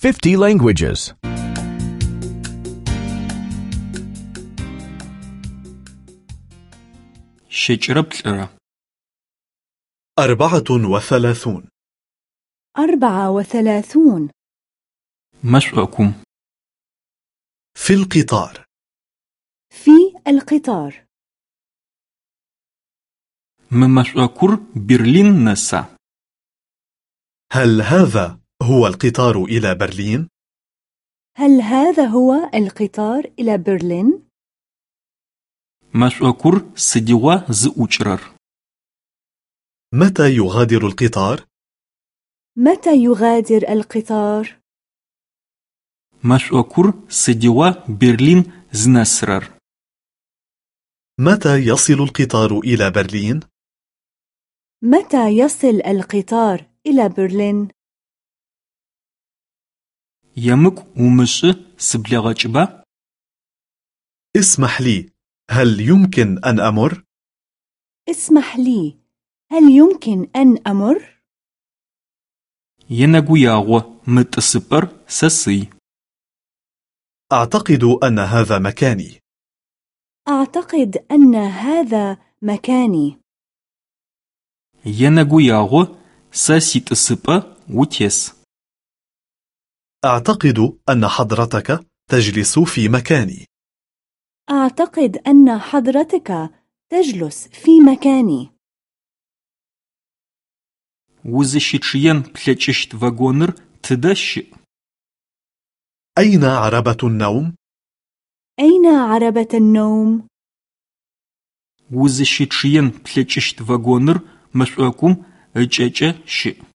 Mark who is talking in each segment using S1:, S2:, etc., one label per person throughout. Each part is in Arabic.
S1: 50 languages.
S2: 34
S3: 34 34
S4: مسؤكم
S2: في القطار.
S3: في القطار.
S4: ما مسؤكر برلين نسا.
S2: هل هذا هو القطار إلى برلين؟
S3: هل هذا هو القطار إلى برلين؟
S4: مشوكور سديوا زوچرر
S2: متى يغادر القطار؟
S3: متى يغادر القطار؟
S4: مشوكور سديوا برلين زنسرر
S2: متى يصل القطار إلى برلين؟
S3: متى يصل القطار إلى برلين؟
S4: Емыкӏу умышӏы сыблэгъэкӏыба?
S2: اسمح لي هل يمكن أن أمر؟
S3: اسمح لي هل يمكن أن أمر؟
S4: Енэгуягъо мы тӏысыпӏэр сэ сый.
S2: أعتقد أن هذا مكاني
S3: أعتقد أن هذا مكاني
S4: Енэгуягъо сэ ситӏысыпӏэ утес.
S2: أعتقد أن حضرتك تجلس في مكاني
S3: أعتقد أن حضرتك تجلس في مكاني
S4: Узыщытчъыен плъэкӏыщт вагоныр тыдэ щыӏ?
S2: أين عربة النوم؟
S3: أين عربة النوم؟
S4: Узыщытчъыен плъэкӏыщт вагоныр мэшӏокум ыкӏэкӏэ щыӏ.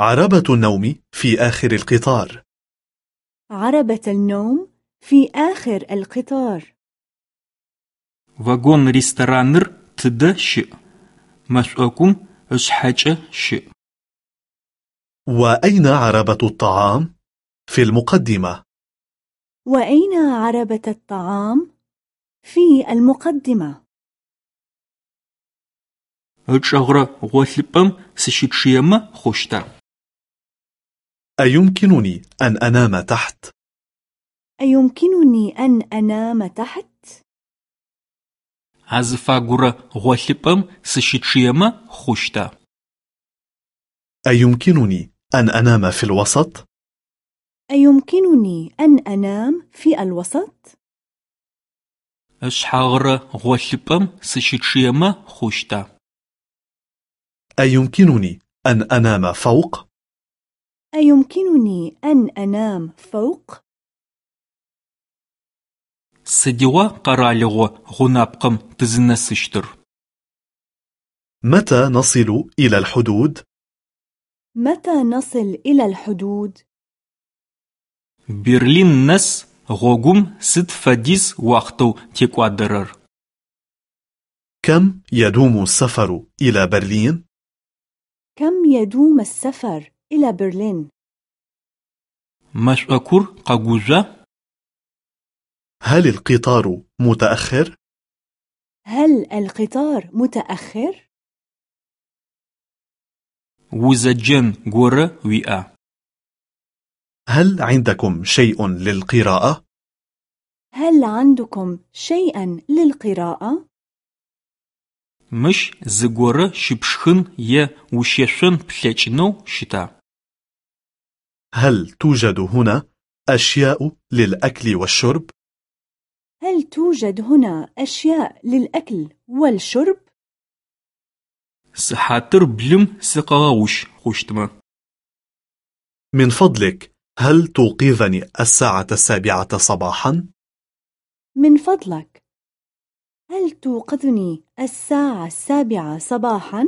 S2: عربة النوم في آخر القطار
S3: عربة النوم في آخر القطار
S4: Вагон рестораныр тыдэ щыӏ? Мэшӏокум ышъхьэкӏэ щыӏ.
S2: وأين عربة الطعام؟ في المقدمة
S3: وأين عربة الطعام؟ في المقدمة
S4: Ычӏэгъырэ гъолъыпӏэм сыщытчъыемэ хъущта?
S2: أيمكنني أن أنام تحت؟
S3: أيمكنني أن أنام تحت؟
S4: أزفاغورا غوليبم سشيتشيما خوشتا
S2: أيمكنني أن أنام في الوسط؟
S3: أيمكنني أن أنام في الوسط؟
S4: أشحاغرا غوليبم سشيتشيما خوشتا
S2: أيمكنني أن أنام فوق؟
S3: أيمكنني أن أنام فوق؟
S4: Сыдигъуа къэралыгъо гъунапкъэм тызынэсыщтыр?
S2: متى نصل إلى الحدود؟
S3: متى نصل إلى الحدود؟
S4: Берлин нэс гъогум сыд фэдиз уахътэу текӏуадэрэр?
S2: كم يدوم السفر إلى برلين؟
S3: كم يدوم السفر إلى برلين
S4: مشأكور قاقوجة؟
S2: هل القطار متأخر؟
S3: هل القطار متأخر؟
S4: وزجن قرى ويأ
S2: هل عندكم شيء للقراءة؟
S3: هل عندكم شيئا للقراءة؟
S4: مش زغورة شبشخن يا وششن بلچنو شتا
S2: هل توجد هنا أشياء للأكل والشرب؟
S3: هل توجد هنا أشياء للأكل والشرب؟
S4: سحاتر بلم سقاوش خشتما
S2: من فضلك هل توقظني الساعة السابعة صباحا؟
S3: من فضلك هل توقظني الساعة السابعة صباحا؟